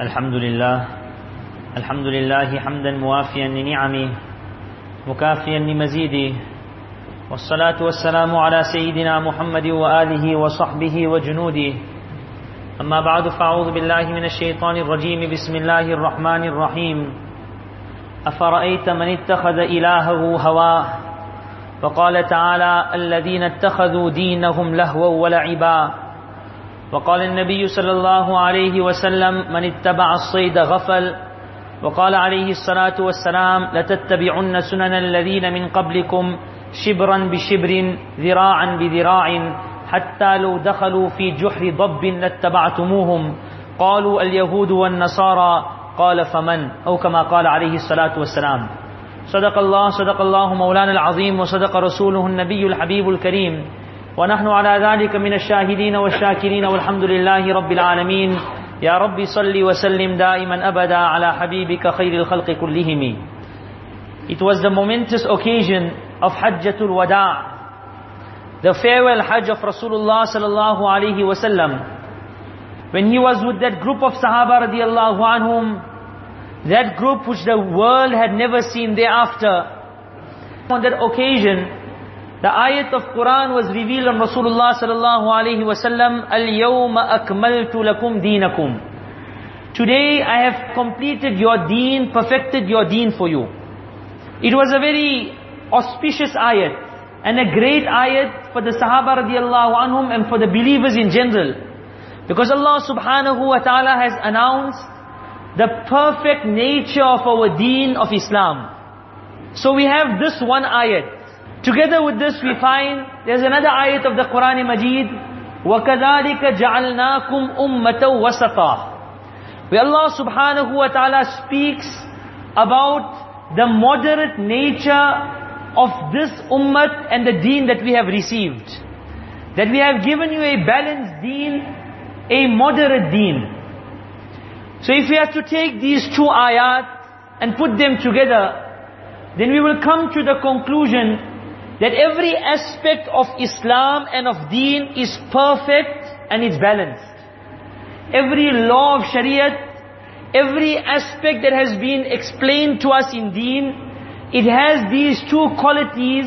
الحمد لله. الحمد لله حمدا موافيا لنعمه مكافيا لمزيده. والصلاة والسلام على سيدنا محمد وآله وصحبه وجنوده. أما بعد فأعوذ بالله من الشيطان الرجيم. بسم الله الرحمن الرحيم. أفرأيت من اتخذ إلهه هواه وقال تعالى الذين اتخذوا دينهم لهوا ولعبا. وقال النبي صلى الله عليه وسلم من اتبع الصيد غفل. وقال عليه الصلاة والسلام لتتبعن سنن الذين من قبلكم شبرا بشبر ذراعا بذراع حتى لو دخلوا في جحر ضب لاتبعتموهم. قالوا اليهود والنصارى. قال فمن؟ أو كما قال عليه الصلاة والسلام. صدق الله صدق الله مولانا العظيم وصدق رسوله النبي الحبيب الكريم. ونحن على ذلك من الشاهدين والشاكرين والحمد لله رب العالمين يا رب صل وسلم دائما أبدا على حبيبك خير الخلق كلهم It was the momentous occasion of Hajjatul Wada, the farewell Hajj of Rasulullah sallallahu alaihi wasallam. When he was with that group of Sahaba radiallahu anhum, that group which the world had never seen thereafter. On that occasion, the ayat of Quran was revealed on Rasulullah sallallahu alaihi wasallam, Al-yawma akmaltu lakum deenakum. Today I have completed your deen, perfected your deen for you. It was a very auspicious ayat and a great ayat for the Sahaba radiallahu anhum and for the believers in general. Because Allah subhanahu wa ta'ala has announced the perfect nature of our deen of Islam. So we have this one ayat. Together with this we find there's another ayat of the Quran Majid. وَكَذَلِكَ جَعَلْنَاكُمْ أُمَّةً وَسَطًا Where Allah subhanahu wa ta'ala speaks about the moderate nature of this ummah and the deen that we have received. That we have given you a balanced deen, a moderate deen. So if we have to take these two ayat and put them together, then we will come to the conclusion that every aspect of Islam and of deen is perfect and it's balanced. Every law of Shariat, every aspect that has been explained to us in deen, it has these two qualities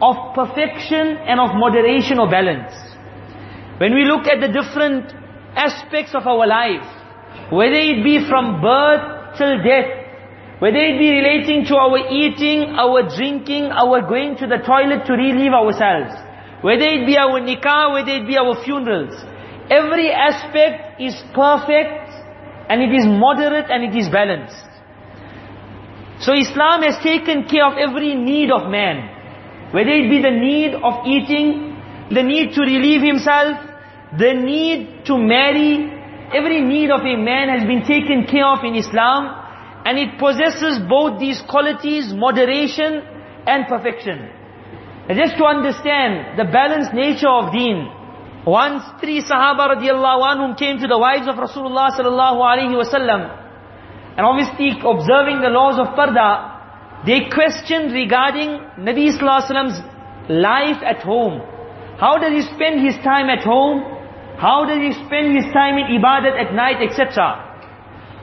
of perfection and of moderation or balance. When we look at the different aspects of our life, whether it be from birth till death, whether it be relating to our eating, our drinking, our going to the toilet to relieve ourselves, whether it be our nikah, whether it be our funerals, every aspect is perfect and it is moderate and it is balanced. So Islam has taken care of every need of man, whether it be the need of eating, the need to relieve himself, the need to marry, every need of a man has been taken care of in Islam and it possesses both these qualities, moderation and perfection. And just to understand the balanced nature of deen, once three Sahaba radiallahu anhum came to the wives of Rasulullah sallallahu alaihi wasallam, and obviously observing the laws of Parda, they questioned regarding Nabi sallallahu life at home. How does he spend his time at home? How does he spend his time in ibadat at night, etc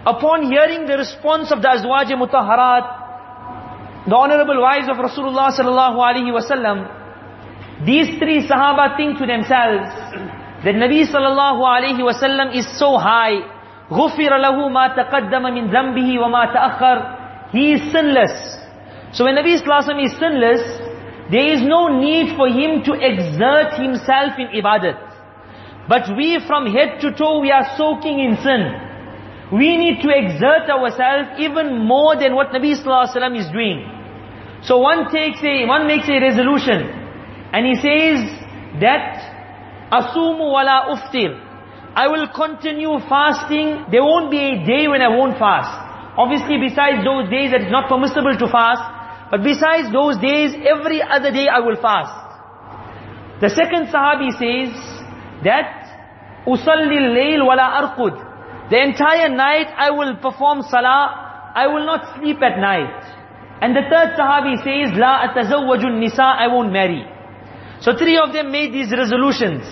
Upon hearing the response of the Azwaj Mutahharat, the honorable wives of Rasulullah sallallahu alaihi wasallam, these three Sahaba think to themselves that Nabi sallallahu alaihi wasallam is so high, غُفِرَ لَهُ مَا تَقَدَّمَ مِنْ ذَنْبِهِ وَمَا تَأَخَّرَ He is sinless. So when Nabi sallallahu alaihi wasallam is sinless, there is no need for him to exert himself in ibadat. But we from head to toe, we are soaking in sin. We need to exert ourselves even more than what Nabi Sallallahu Alaihi Wasallam is doing. So one takes a, one makes a resolution, and he says that, Asumu wala uftir. I will continue fasting, there won't be a day when I won't fast. Obviously besides those days that it's not permissible to fast, but besides those days, every other day I will fast. The second Sahabi says, that usalli layl wala arqud the entire night I will perform salah I will not sleep at night and the third sahabi says la atazawwaju nisa I won't marry so three of them made these resolutions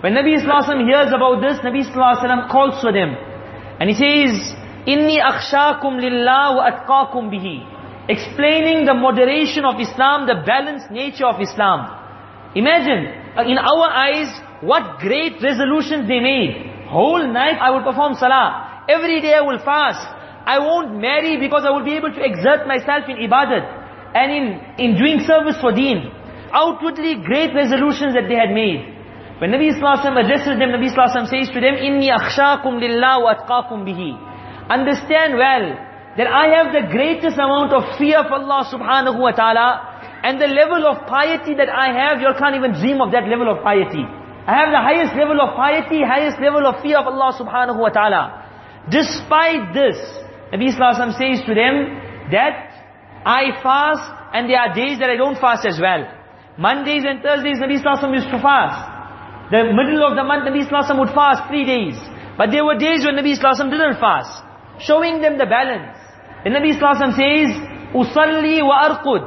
when Nabi Sallallahu hears about this Nabi Sallallahu calls for them And he says, Inni akhshakum lillah wa atqakum bihi. Explaining the moderation of Islam, the balanced nature of Islam. Imagine, uh, in our eyes, what great resolutions they made. Whole night I will perform salah. Every day I will fast. I won't marry because I will be able to exert myself in ibadat and in, in doing service for deen. Outwardly great resolutions that they had made. When Nabi Wasallam addresses them, Nabi Wasallam says to them, Inni akhshakum lillah wa atqakum bihi. Understand well that I have the greatest amount of fear of Allah subhanahu wa ta'ala and the level of piety that I have, you can't even dream of that level of piety. I have the highest level of piety, highest level of fear of Allah subhanahu wa ta'ala. Despite this, Nabi Wasallam says to them that I fast and there are days that I don't fast as well. Mondays and Thursdays Nabi Wasallam used to fast. The middle of the month Nabi Wasallam would fast three days. But there were days when Nabi Wasallam didn't fast. Showing them the balance. And Nabi Wasallam says, Usalli wa arqud.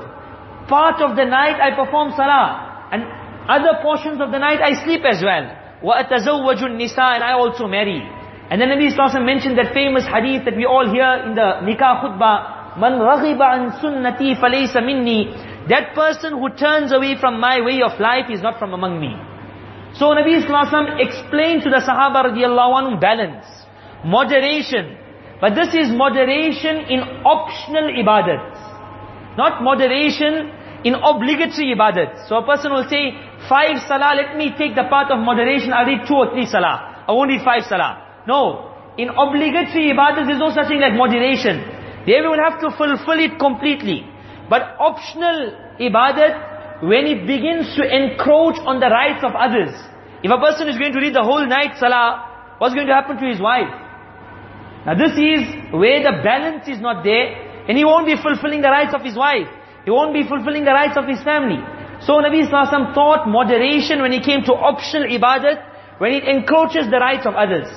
Part of the night I perform salah. And other portions of the night I sleep as well. Atazawwaju nisa and I also marry. And then Nabi Wasallam mentioned that famous hadith that we all hear in the nikah khutbah. Man raghiba an sunnati falaysa minni. That person who turns away from my way of life is not from among me. So Nabi Wasallam explained to the Sahaba radiallahu anhu balance, moderation. But this is moderation in optional ibadats. Not moderation in obligatory ibadats. So a person will say, five salah, let me take the path of moderation, I'll read two or three salah. I won't read five salah. No. In obligatory ibadah, there's no such thing like moderation. They will have to fulfill it completely. But optional ibadat, when it begins to encroach on the rights of others. If a person is going to read the whole night salah, what's going to happen to his wife? Now this is where the balance is not there, and he won't be fulfilling the rights of his wife. He won't be fulfilling the rights of his family. So Nabi Sallallahu taught moderation when it came to optional ibadat, when it encroaches the rights of others.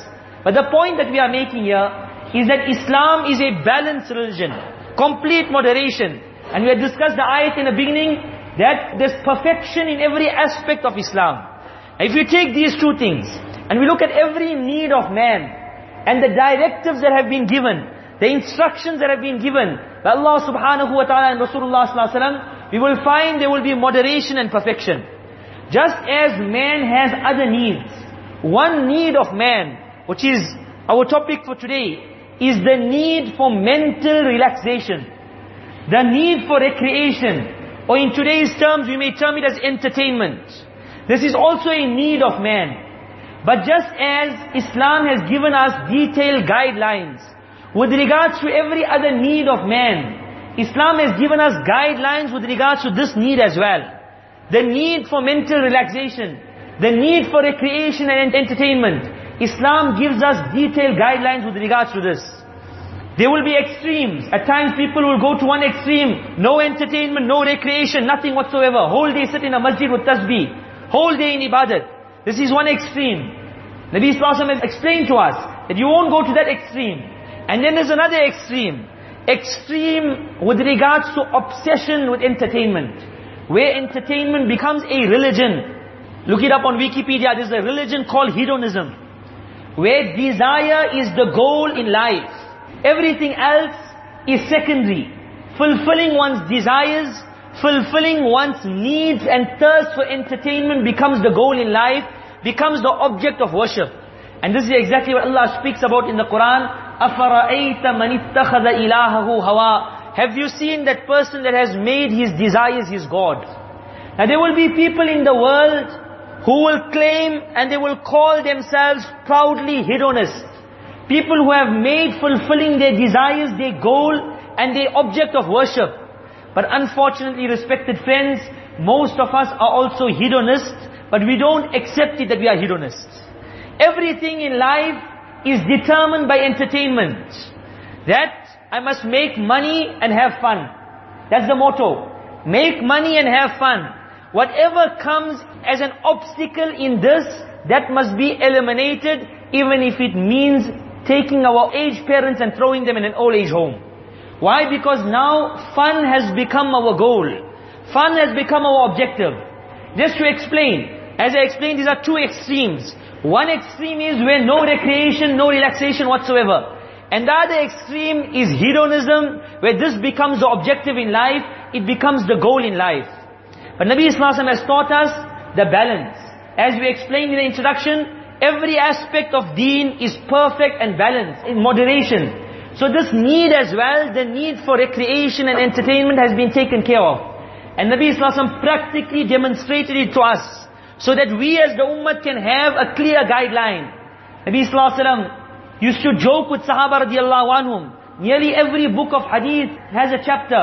But the point that we are making here is that Islam is a balanced religion. Complete moderation. And we had discussed the ayat in the beginning that there's perfection in every aspect of Islam. If you take these two things and we look at every need of man and the directives that have been given, the instructions that have been given by Allah subhanahu wa ta'ala and Rasulullah sallallahu alaihi wasallam, we will find there will be moderation and perfection. Just as man has other needs, one need of man which is our topic for today, is the need for mental relaxation. The need for recreation. Or in today's terms, we may term it as entertainment. This is also a need of man. But just as Islam has given us detailed guidelines with regards to every other need of man, Islam has given us guidelines with regards to this need as well. The need for mental relaxation, the need for recreation and entertainment, Islam gives us detailed guidelines with regards to this. There will be extremes. At times people will go to one extreme. No entertainment, no recreation, nothing whatsoever. Whole day sit in a masjid with tasbih. Whole day in ibadat. This is one extreme. Nabi Wasallam has explained to us that you won't go to that extreme. And then there's another extreme. Extreme with regards to obsession with entertainment. Where entertainment becomes a religion. Look it up on Wikipedia. There's a religion called hedonism where desire is the goal in life. Everything else is secondary. Fulfilling one's desires, fulfilling one's needs and thirst for entertainment becomes the goal in life, becomes the object of worship. And this is exactly what Allah speaks about in the Quran. أَفَرَأَيْتَ مَنِ اتَّخَذَ إِلَهَهُ هَوَى Have you seen that person that has made his desires his God? Now there will be people in the world who will claim and they will call themselves proudly hedonists. People who have made fulfilling their desires their goal and their object of worship. But unfortunately, respected friends, most of us are also hedonists, but we don't accept it that we are hedonists. Everything in life is determined by entertainment. That I must make money and have fun. That's the motto. Make money and have fun. Whatever comes as an obstacle in this, that must be eliminated, even if it means taking our aged parents and throwing them in an old age home. Why? Because now fun has become our goal. Fun has become our objective. Just to explain, as I explained, these are two extremes. One extreme is where no recreation, no relaxation whatsoever. And the other extreme is hedonism, where this becomes the objective in life, it becomes the goal in life. But Nabi Islam has taught us the balance. As we explained in the introduction, every aspect of deen is perfect and balanced, in moderation. So this need as well, the need for recreation and entertainment has been taken care of. And Nabi Islam practically demonstrated it to us, so that we as the ummah can have a clear guideline. Nabi Islam used to joke with Sahaba radiallahu anhum. Nearly every book of hadith has a chapter.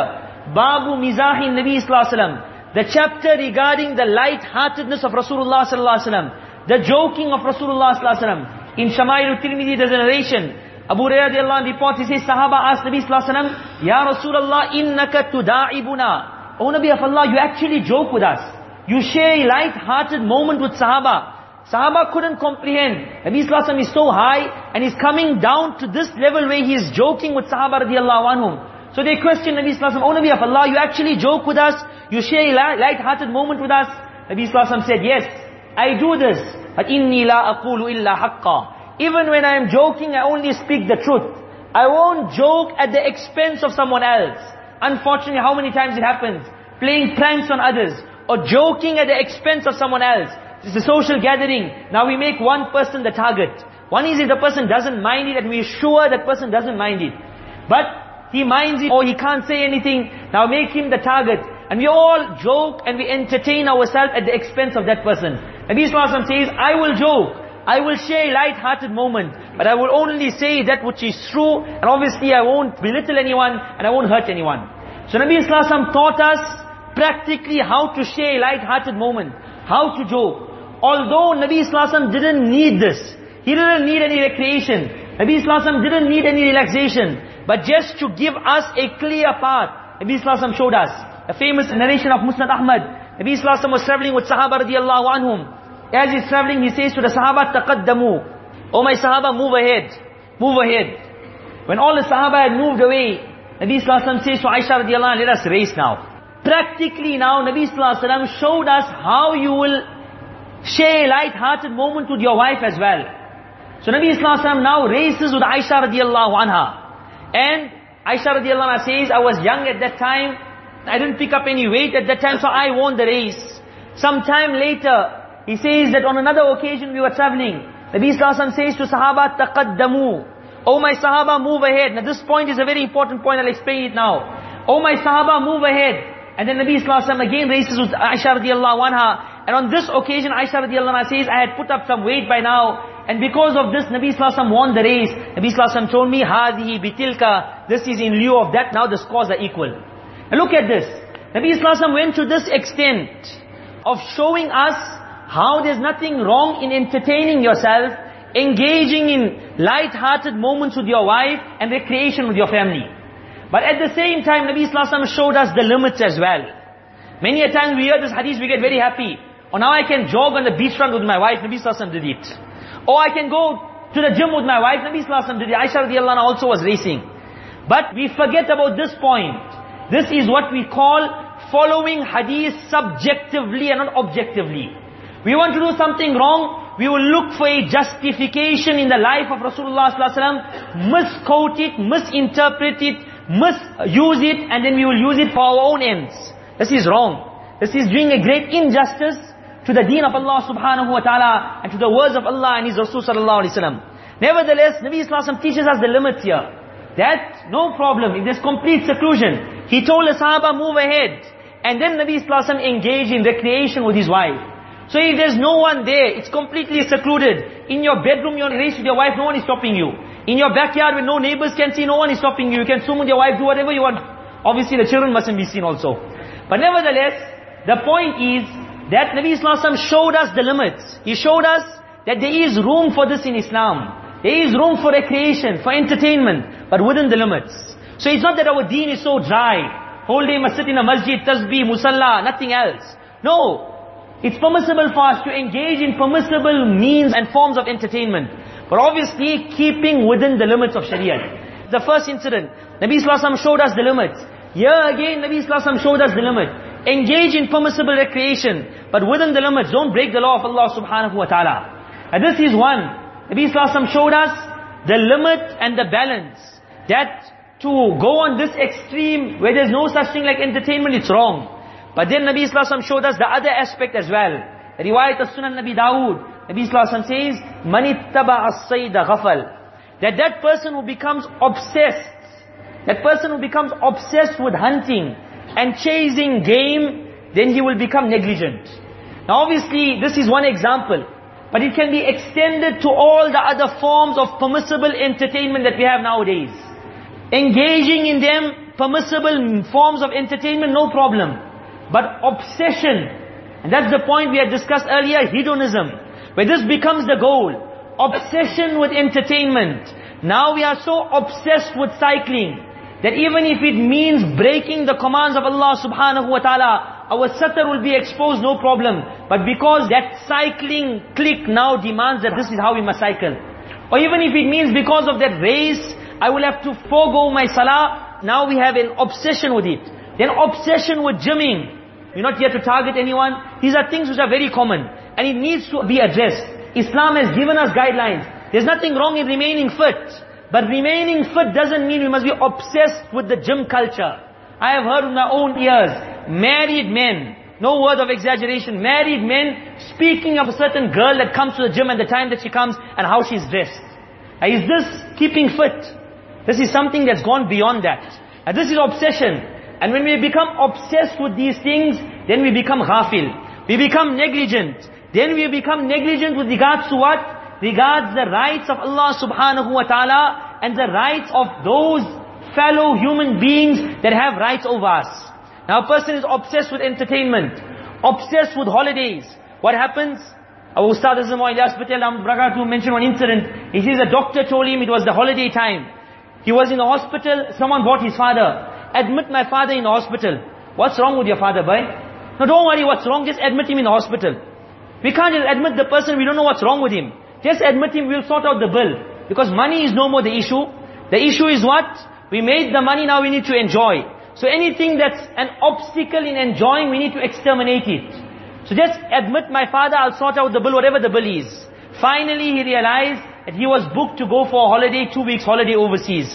Babu Mizahin Nabi sallallahu The chapter regarding the light-heartedness of Rasulullah sallallahu The joking of Rasulullah sallallahu In Shama'il al-Tirmidhi there's a narration. Abu radiallahu anhu reports, he says, Sahaba asked Nabi sallallahu Ya Rasulullah, innaka tuda'ibuna. O Nabi of Allah, you actually joke with us. You share a light-hearted moment with Sahaba. Sahaba couldn't comprehend. Nabi Sallallahu Alaihi is so high and he's coming down to this level where he is joking with Sahaba radiallahu anhum. So they question Nabi Sallallahu Oh Nabi of Allah, you actually joke with us? You share a light-hearted moment with us? Nabi Sallallahu said, yes, I do this. But inni la aqulu illa haqqa. Even when I am joking, I only speak the truth. I won't joke at the expense of someone else. Unfortunately, how many times it happens? Playing pranks on others. Or joking at the expense of someone else. It's a social gathering. Now we make one person the target. One is if the person doesn't mind it and we're sure that person doesn't mind it. But he minds it or he can't say anything. Now make him the target. And we all joke and we entertain ourselves at the expense of that person. Nabi Sallallahu says, I will joke. I will share a light-hearted moment. But I will only say that which is true. And obviously I won't belittle anyone and I won't hurt anyone. So Nabi Sallallahu taught us practically how to share light-hearted moment, how to joke. Although Nabi Wasallam didn't need this, he didn't need any recreation. Nabi Wasallam didn't need any relaxation. But just to give us a clear path, Nabi Wasallam showed us. A famous narration of Musnad Ahmad. Nabi Wasallam was traveling with Sahaba radiallahu anhum. As he's traveling, he says to the Sahaba, taqaddamu. Oh my Sahaba, move ahead. Move ahead. When all the Sahaba had moved away, Nabi Wasallam says to Aisha radiallahu anha, let us race now. Practically now, Nabi Sallallahu Alaihi Wasallam showed us how you will Share a light-hearted moment with your wife as well. So Nabi Islam now races with Aisha radiallahu anha. And Aisha radiallahu anha says, I was young at that time. I didn't pick up any weight at that time, so I won the race. Some time later, he says that on another occasion we were traveling. Nabi Islam says to Sahaba, taqaddamu. Oh my Sahaba, move ahead. Now this point is a very important point, I'll explain it now. Oh my Sahaba, move ahead. And then Nabi Islam again races with Aisha radiallahu anha. And on this occasion, Aisha radiallahu anha says, I had put up some weight by now. And because of this, Nabi Sallallahu won the race. Nabi Sallallahu told me, Hadihi bitilka. This is in lieu of that. Now the scores are equal. And look at this. Nabi Sallallahu went to this extent of showing us how there's nothing wrong in entertaining yourself, engaging in light-hearted moments with your wife and recreation with your family. But at the same time, Nabi Sallallahu Alaihi Wasall showed us the limits as well. Many a time we hear this hadith, we get very happy. Or now I can jog on the beachfront with my wife, Nabi Sallallahu did it. Or I can go to the gym with my wife, Nabi Sallallahu did it. Aisha also was racing. But we forget about this point. This is what we call following hadith subjectively and not objectively. We want to do something wrong, we will look for a justification in the life of Rasulullah sallallahu misquote it, misinterpret it, misuse it, and then we will use it for our own ends. This is wrong. This is doing a great injustice to the deen of Allah subhanahu wa ta'ala and to the words of Allah and His Rasul sallallahu alayhi wa Nevertheless, Nabi Islam teaches us the limits here. That, no problem, if there's complete seclusion. He told the Sahaba, move ahead. And then Nabi Islam engaged in recreation with his wife. So if there's no one there, it's completely secluded. In your bedroom, you're raised with your wife, no one is stopping you. In your backyard where no neighbors can see, no one is stopping you. You can swim with your wife, do whatever you want. Obviously the children mustn't be seen also. But nevertheless, the point is, that Nabi Islam showed us the limits. He showed us that there is room for this in Islam. There is room for recreation, for entertainment, but within the limits. So it's not that our deen is so dry. Whole day must sit in a masjid, tasbih, musalla, nothing else. No. It's permissible for us to engage in permissible means and forms of entertainment. But obviously keeping within the limits of Sharia. The first incident, Nabi Islam showed us the limits. Here again, Nabi Islam showed us the limit. Engage in permissible recreation, but within the limits, don't break the law of Allah subhanahu wa ta'ala. And this is one. Nabi Sallallahu showed us the limit and the balance. That to go on this extreme where there's no such thing like entertainment, it's wrong. But then Nabi Sallallahu showed us the other aspect as well. Riwayat of Sunan Abi Dawood. Nabi Sallallahu says, Manittaba as-sayda ghafal. That that person who becomes obsessed, that person who becomes obsessed with hunting and chasing game, then he will become negligent. Now obviously, this is one example. But it can be extended to all the other forms of permissible entertainment that we have nowadays. Engaging in them, permissible forms of entertainment, no problem. But obsession, and that's the point we had discussed earlier, hedonism, where this becomes the goal obsession with entertainment. Now we are so obsessed with cycling that even if it means breaking the commands of Allah subhanahu wa ta'ala, our satar will be exposed, no problem. But because that cycling click now demands that this is how we must cycle. Or even if it means because of that race, I will have to forego my salah, now we have an obsession with it. Then obsession with gymming. We're not here to target anyone. These are things which are very common. And it needs to be addressed. Islam has given us guidelines. There's nothing wrong in remaining fit. But remaining fit doesn't mean we must be obsessed with the gym culture. I have heard in my own ears, married men, no word of exaggeration, married men speaking of a certain girl that comes to the gym and the time that she comes and how she's dressed. Is this keeping fit? This is something that's gone beyond that. This is obsession. And when we become obsessed with these things, then we become ghafil. We become negligent. Then we become negligent with regards to what? Regards the rights of Allah subhanahu wa ta'ala and the rights of those fellow human beings that have rights over us. Now a person is obsessed with entertainment, obsessed with holidays. What happens? Our Ustad Azam Ilyas Patel Brakatu mentioned one incident. He says a doctor told him it was the holiday time. He was in the hospital, someone brought his father. Admit my father in the hospital. What's wrong with your father, boy? No, don't worry what's wrong, just admit him in the hospital. We can't just admit the person, we don't know what's wrong with him. Just admit him, we'll sort out the bill. Because money is no more the issue. The issue is what? We made the money, now we need to enjoy. So anything that's an obstacle in enjoying, we need to exterminate it. So just admit my father, I'll sort out the bill, whatever the bill is. Finally he realized that he was booked to go for a holiday, two weeks holiday overseas.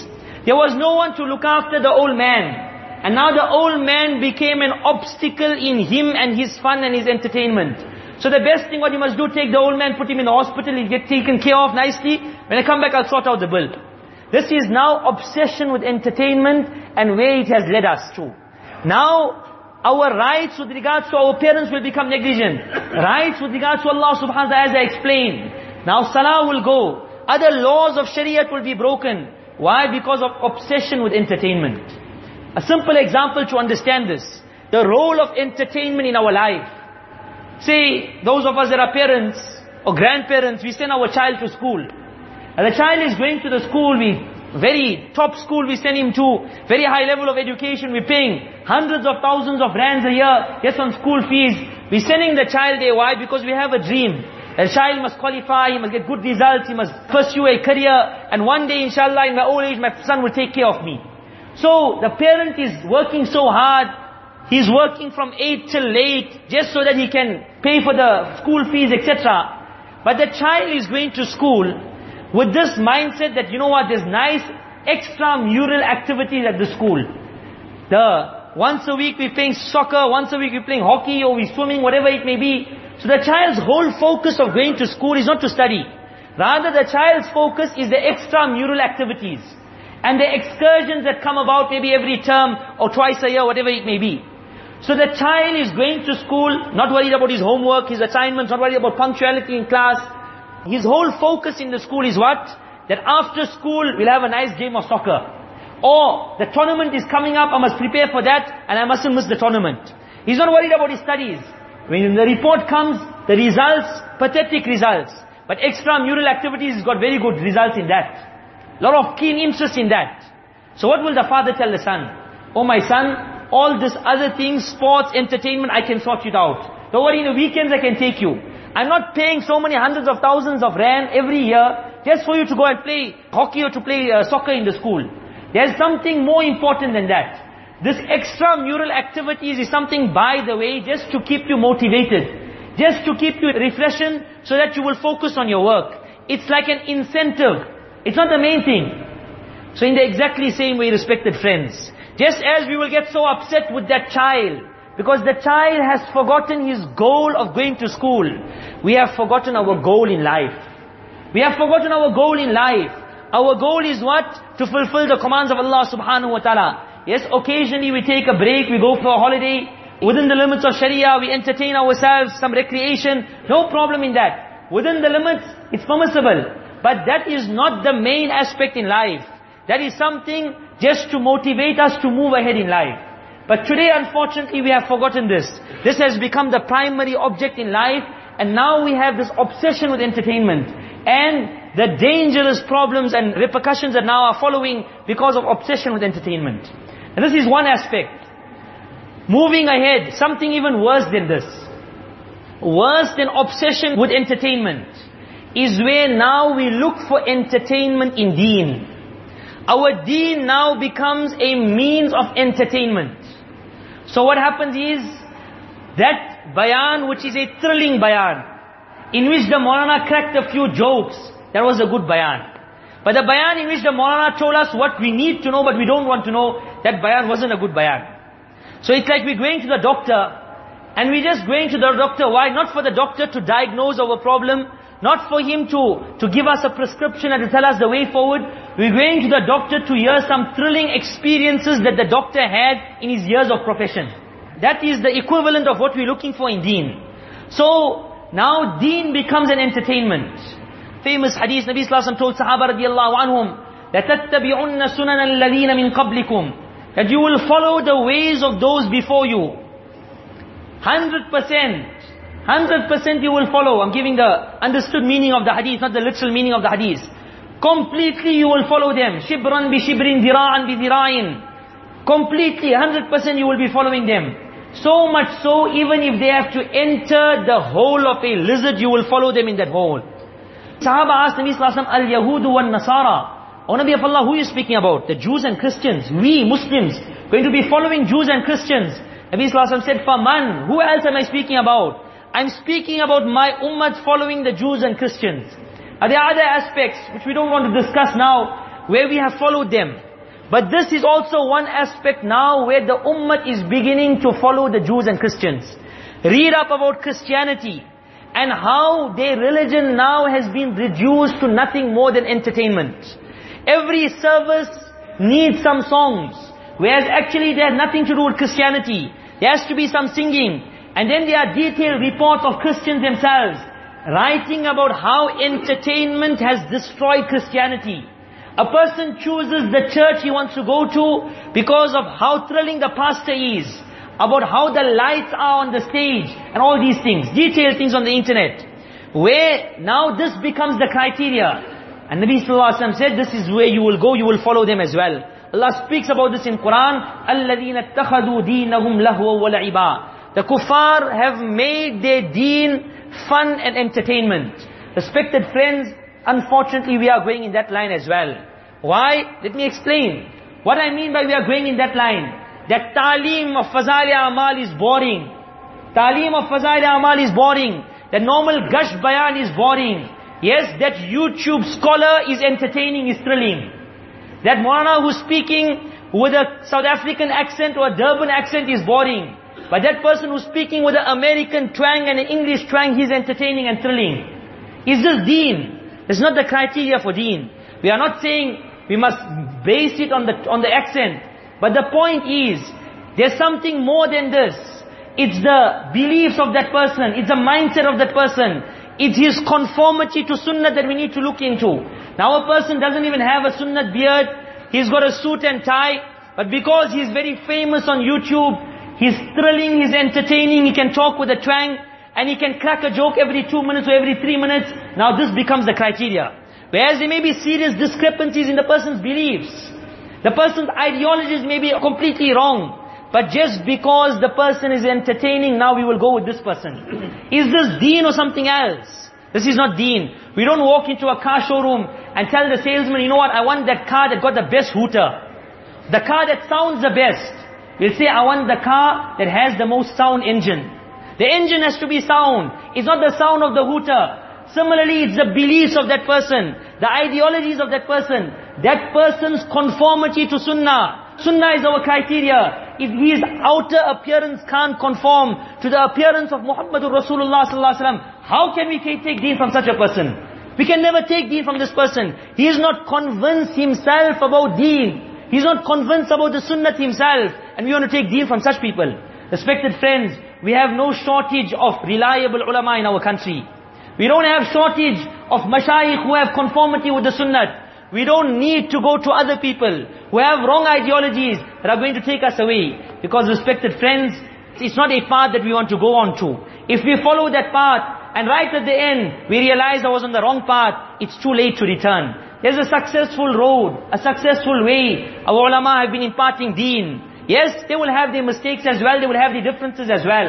There was no one to look after the old man. And now the old man became an obstacle in him and his fun and his entertainment. So the best thing what you must do, take the old man, put him in the hospital, he'll get taken care of nicely. When I come back, I'll sort out the bill. This is now obsession with entertainment and where it has led us to. Now, our rights with regards to our parents will become negligent. Rights with regards to Allah subhanahu wa ta'ala as I explained. Now salah will go. Other laws of Shariah will be broken. Why? Because of obsession with entertainment. A simple example to understand this. The role of entertainment in our life. Say, those of us that are parents or grandparents, we send our child to school. And the child is going to the school, we very top school we send him to, very high level of education, we're paying hundreds of thousands of rands a year, just on school fees. We're sending the child there, why? Because we have a dream. The child must qualify, he must get good results, he must pursue a career, and one day inshallah in my old age my son will take care of me. So the parent is working so hard, He's working from 8 till late just so that he can pay for the school fees, etc. But the child is going to school with this mindset that, you know what, there's nice extramural activities at the school. The once a week we're playing soccer, once a week we're playing hockey or we're swimming, whatever it may be. So the child's whole focus of going to school is not to study. Rather the child's focus is the extramural activities. And the excursions that come about maybe every term or twice a year, whatever it may be. So the child is going to school, not worried about his homework, his assignments, not worried about punctuality in class. His whole focus in the school is what? That after school, we'll have a nice game of soccer. Or, the tournament is coming up, I must prepare for that, and I mustn't miss the tournament. He's not worried about his studies. When the report comes, the results, pathetic results. But extramural activities, he's got very good results in that. Lot of keen interest in that. So what will the father tell the son? Oh my son, all this other things, sports, entertainment, I can sort it out. Don't worry, in the weekends I can take you. I'm not paying so many hundreds of thousands of rand every year just for you to go and play hockey or to play uh, soccer in the school. There's something more important than that. This extramural activities is something by the way just to keep you motivated. just to keep you refreshing so that you will focus on your work. It's like an incentive. It's not the main thing. So in the exactly same way, respected friends, just as we will get so upset with that child, because the child has forgotten his goal of going to school, we have forgotten our goal in life. We have forgotten our goal in life. Our goal is what? To fulfill the commands of Allah subhanahu wa ta'ala. Yes, occasionally we take a break, we go for a holiday. Within the limits of Sharia, we entertain ourselves, some recreation. No problem in that. Within the limits, it's permissible. But that is not the main aspect in life. That is something just to motivate us to move ahead in life. But today, unfortunately, we have forgotten this. This has become the primary object in life, and now we have this obsession with entertainment. And the dangerous problems and repercussions that now are following because of obsession with entertainment. And this is one aspect. Moving ahead, something even worse than this. Worse than obsession with entertainment is where now we look for entertainment in deen. Our deen now becomes a means of entertainment. So what happens is, that bayan which is a thrilling bayan, in which the Maulana cracked a few jokes, that was a good bayan. But the bayan in which the Maulana told us what we need to know but we don't want to know, that bayan wasn't a good bayan. So it's like we're going to the doctor, and we're just going to the doctor. Why? Not for the doctor to diagnose our problem, not for him to, to give us a prescription and to tell us the way forward. We're going to the doctor to hear some thrilling experiences that the doctor had in his years of profession. That is the equivalent of what we're looking for in deen. So, now deen becomes an entertainment. Famous hadith, Nabi Sallallahu told Sahaba radiallahu anhum, لَتَتَّبِعُنَّ سُنَنَ الَّذِينَ مِنْ قَبْلِكُمْ That you will follow the ways of those before you. 100%. 100% you will follow. I'm giving the understood meaning of the hadith, not the literal meaning of the hadith. Completely you will follow them. Shibran bi shibrin, dira'an bi dira'in. Completely, 100% you will be following them. So much so, even if they have to enter the hole of a lizard, you will follow them in that hole. Sahaba asked Nabi Sallallahu Al-Yahudu wa Nasara. O Nabi of Allah, who are you speaking about? The Jews and Christians. We, Muslims, going to be following Jews and Christians. Nabi Sallallahu said, man, Who else am I speaking about? I'm speaking about my ummah following the Jews and Christians. Are there other aspects which we don't want to discuss now, where we have followed them? But this is also one aspect now where the ummah is beginning to follow the Jews and Christians. Read up about Christianity and how their religion now has been reduced to nothing more than entertainment. Every service needs some songs, whereas actually have nothing to do with Christianity. There has to be some singing, and then there are detailed reports of Christians themselves writing about how entertainment has destroyed Christianity. A person chooses the church he wants to go to because of how thrilling the pastor is, about how the lights are on the stage, and all these things, detailed things on the internet. Where now this becomes the criteria. And Nabi Sallallahu Alaihi Wasallam said, this is where you will go, you will follow them as well. Allah speaks about this in Quran, الَّذِينَ اتَّخَذُوا دِينَهُمْ لَهْوًا وَلَعِبًا the kuffar have made their deen fun and entertainment. Respected friends, unfortunately we are going in that line as well. Why? Let me explain. What I mean by we are going in that line. That talim of Fazail Amal is boring. Talim of Fazail Amal is boring. The normal gasht bayan is boring. Yes, that YouTube scholar is entertaining, is thrilling. That Maulana who's speaking with a South African accent or a Durban accent is boring. But that person who's speaking with an American twang and an English twang, he's entertaining and thrilling. Is this deen? It's not the criteria for deen. We are not saying we must base it on the, on the accent. But the point is, there's something more than this. It's the beliefs of that person. It's the mindset of that person. It's his conformity to sunnah that we need to look into. Now a person doesn't even have a sunnah beard. He's got a suit and tie. But because he's very famous on YouTube, He's thrilling, he's entertaining, he can talk with a twang, and he can crack a joke every two minutes or every three minutes. Now this becomes the criteria. Whereas there may be serious discrepancies in the person's beliefs. The person's ideologies may be completely wrong. But just because the person is entertaining, now we will go with this person. Is this deen or something else? This is not deen. We don't walk into a car showroom and tell the salesman, you know what, I want that car that got the best hooter. The car that sounds the best. We'll say, I want the car that has the most sound engine. The engine has to be sound. It's not the sound of the hooter. Similarly, it's the beliefs of that person, the ideologies of that person, that person's conformity to sunnah. Sunnah is our criteria. If his outer appearance can't conform to the appearance of Muhammadur Rasulullah sallallahu alaihi wasallam, how can we take deen from such a person? We can never take deen from this person. He is not convinced himself about deen. He's not convinced about the sunnah himself. And we want to take deen from such people. Respected friends, we have no shortage of reliable ulama in our country. We don't have shortage of mashayikh who have conformity with the sunnah. We don't need to go to other people who have wrong ideologies that are going to take us away. Because respected friends, it's not a path that we want to go on to. If we follow that path, and right at the end, we realize I was on the wrong path, it's too late to return. There's a successful road, a successful way. Our ulama have been imparting deen. Yes, they will have their mistakes as well, they will have their differences as well.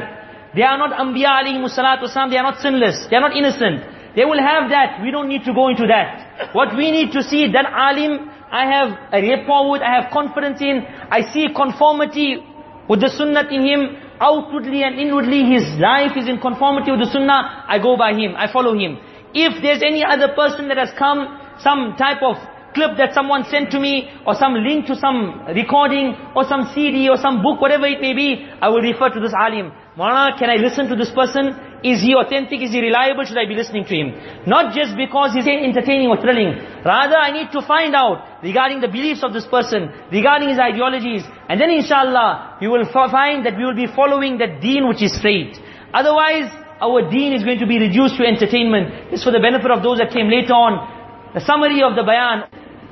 They are not Anbiya alayhi salatu wasalam, they are not sinless, they are not innocent. They will have that, we don't need to go into that. What we need to see, that alim, I have a rapport with, I have confidence in, I see conformity with the sunnah in him, outwardly and inwardly his life is in conformity with the sunnah, I go by him, I follow him. If there's any other person that has come, some type of clip that someone sent to me, or some link to some recording, or some CD, or some book, whatever it may be, I will refer to this alim. Mawlana, can I listen to this person? Is he authentic? Is he reliable? Should I be listening to him? Not just because he's entertaining or thrilling. Rather, I need to find out regarding the beliefs of this person, regarding his ideologies. And then inshallah, we will find that we will be following that deen which is straight. Otherwise, our deen is going to be reduced to entertainment. This for the benefit of those that came later on. The summary of the bayan.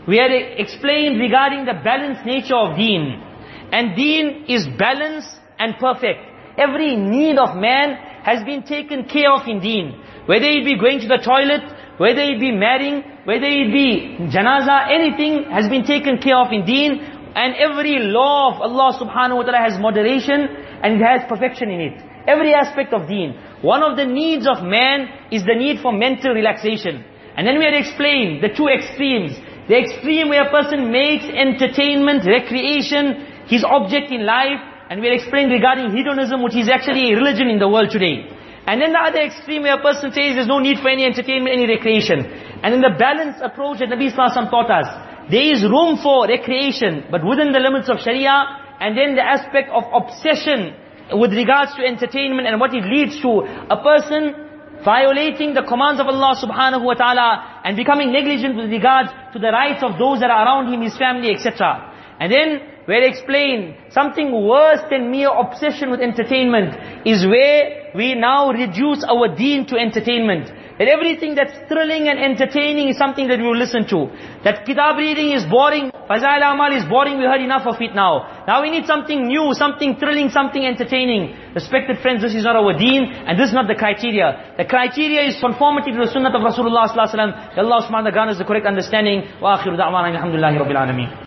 We had explained regarding the balanced nature of deen. And deen is balanced and perfect. Every need of man has been taken care of in deen. Whether it be going to the toilet, whether it be marrying, whether it be janaza, anything has been taken care of in deen. And every law of Allah subhanahu wa ta'ala has moderation and it has perfection in it. Every aspect of deen. One of the needs of man is the need for mental relaxation. And then we had explained the two extremes. The extreme where a person makes entertainment, recreation, his object in life, and we'll explain regarding hedonism, which is actually a religion in the world today. And then the other extreme where a person says there's no need for any entertainment, any recreation. And in the balanced approach that Nabi Sallallahu taught us, there is room for recreation, but within the limits of Sharia, and then the aspect of obsession with regards to entertainment and what it leads to a person violating the commands of Allah subhanahu wa ta'ala and becoming negligent with regards to the rights of those that are around him, his family, etc. And then where explain something worse than mere obsession with entertainment is where we now reduce our deen to entertainment. That everything that's thrilling and entertaining is something that we will listen to. That kitab reading is boring, fazail amal is boring, we heard enough of it now. Now we need something new, something thrilling, something entertaining. Respected friends, this is not our deen and this is not the criteria. The criteria is conformity to the sunnah of Rasulullah sallallahu alaihi wasallam. Allah subhanahu wa ta'ala grant the correct understanding. Wa akhiru da'wana alhamdulillahi rabbil alameen.